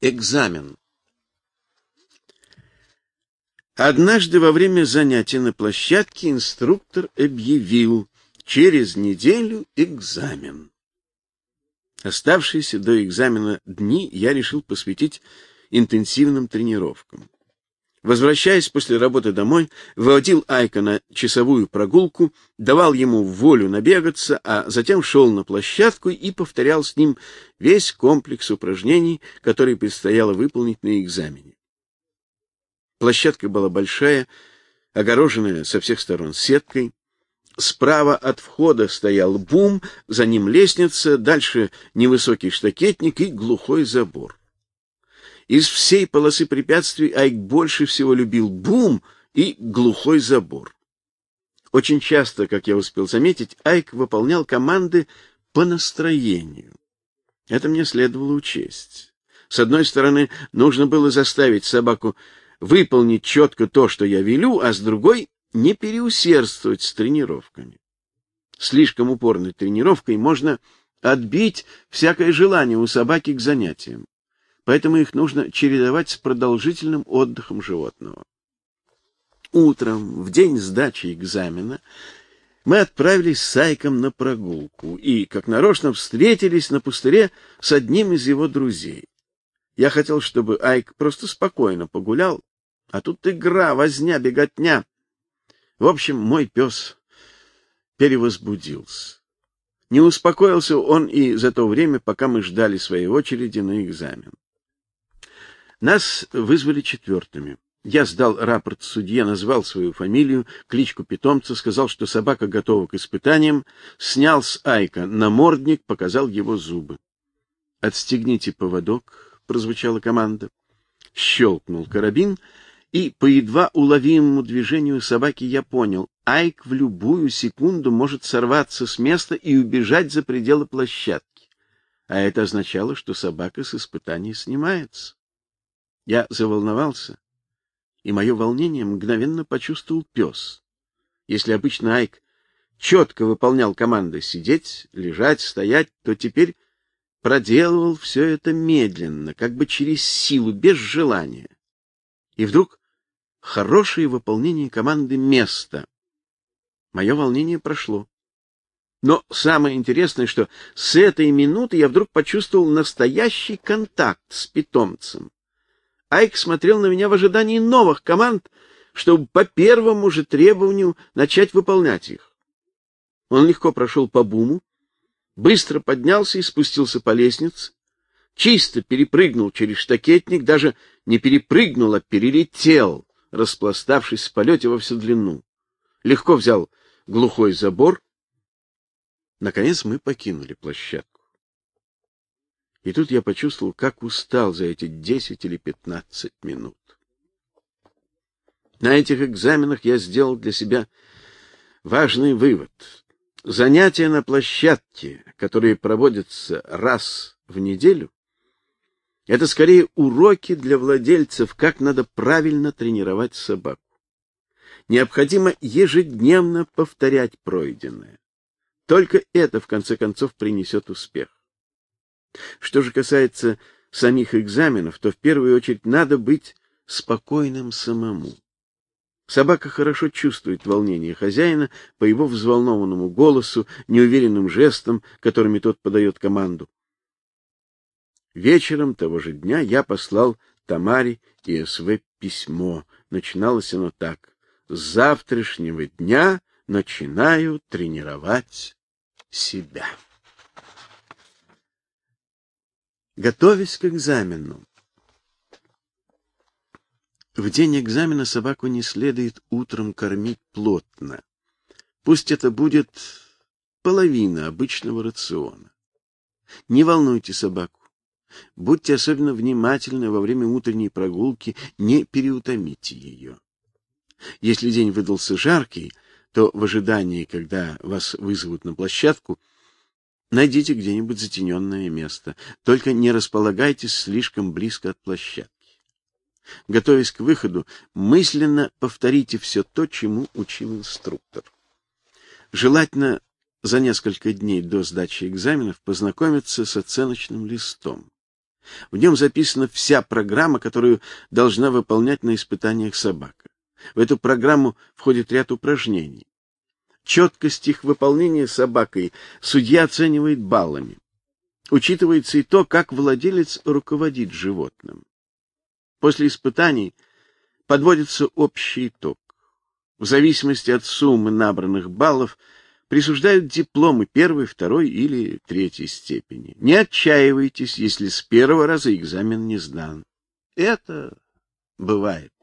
Экзамен. Однажды во время занятия на площадке инструктор объявил через неделю экзамен. Оставшиеся до экзамена дни я решил посвятить интенсивным тренировкам. Возвращаясь после работы домой, выводил Айка на часовую прогулку, давал ему волю набегаться, а затем шел на площадку и повторял с ним весь комплекс упражнений, которые предстояло выполнить на экзамене. Площадка была большая, огороженная со всех сторон сеткой. Справа от входа стоял бум, за ним лестница, дальше невысокий штакетник и глухой забор. Из всей полосы препятствий Айк больше всего любил бум и глухой забор. Очень часто, как я успел заметить, Айк выполнял команды по настроению. Это мне следовало учесть. С одной стороны, нужно было заставить собаку выполнить четко то, что я велю, а с другой — не переусердствовать с тренировками. Слишком упорной тренировкой можно отбить всякое желание у собаки к занятиям поэтому их нужно чередовать с продолжительным отдыхом животного. Утром, в день сдачи экзамена, мы отправились с Айком на прогулку и, как нарочно, встретились на пустыре с одним из его друзей. Я хотел, чтобы Айк просто спокойно погулял, а тут игра, возня, беготня. В общем, мой пес перевозбудился. Не успокоился он и за то время, пока мы ждали своей очереди на экзамен. Нас вызвали четвертыми. Я сдал рапорт судье, назвал свою фамилию, кличку питомца, сказал, что собака готова к испытаниям, снял с Айка намордник, показал его зубы. «Отстегните поводок», — прозвучала команда. Щелкнул карабин, и по едва уловимому движению собаки я понял, Айк в любую секунду может сорваться с места и убежать за пределы площадки. А это означало, что собака с испытаний снимается. Я заволновался, и мое волнение мгновенно почувствовал пес. Если обычно Айк четко выполнял команды сидеть, лежать, стоять, то теперь проделывал все это медленно, как бы через силу, без желания. И вдруг хорошее выполнение команды место. Мое волнение прошло. Но самое интересное, что с этой минуты я вдруг почувствовал настоящий контакт с питомцем. Айк смотрел на меня в ожидании новых команд, чтобы по первому же требованию начать выполнять их. Он легко прошел по буму, быстро поднялся и спустился по лестнице, чисто перепрыгнул через штакетник, даже не перепрыгнул, а перелетел, распластавшись в полете во всю длину. Легко взял глухой забор. Наконец мы покинули площадку. И тут я почувствовал, как устал за эти десять или пятнадцать минут. На этих экзаменах я сделал для себя важный вывод. Занятия на площадке, которые проводятся раз в неделю, это скорее уроки для владельцев, как надо правильно тренировать собаку. Необходимо ежедневно повторять пройденное. Только это в конце концов принесет успех. Что же касается самих экзаменов, то в первую очередь надо быть спокойным самому. Собака хорошо чувствует волнение хозяина по его взволнованному голосу, неуверенным жестам, которыми тот подает команду. Вечером того же дня я послал Тамаре и СВ письмо. Начиналось оно так: "С завтрашнего дня начинаю тренировать себя". Готовясь к экзамену. В день экзамена собаку не следует утром кормить плотно. Пусть это будет половина обычного рациона. Не волнуйте собаку. Будьте особенно внимательны во время утренней прогулки, не переутомите ее. Если день выдался жаркий, то в ожидании, когда вас вызовут на площадку, Найдите где-нибудь затененное место, только не располагайтесь слишком близко от площадки. Готовясь к выходу, мысленно повторите все то, чему учил инструктор. Желательно за несколько дней до сдачи экзаменов познакомиться с оценочным листом. В нем записана вся программа, которую должна выполнять на испытаниях собака. В эту программу входит ряд упражнений. Четкость их выполнения собакой судья оценивает баллами. Учитывается и то, как владелец руководит животным. После испытаний подводится общий итог. В зависимости от суммы набранных баллов присуждают дипломы первой, второй или третьей степени. Не отчаивайтесь, если с первого раза экзамен не сдан. Это бывает.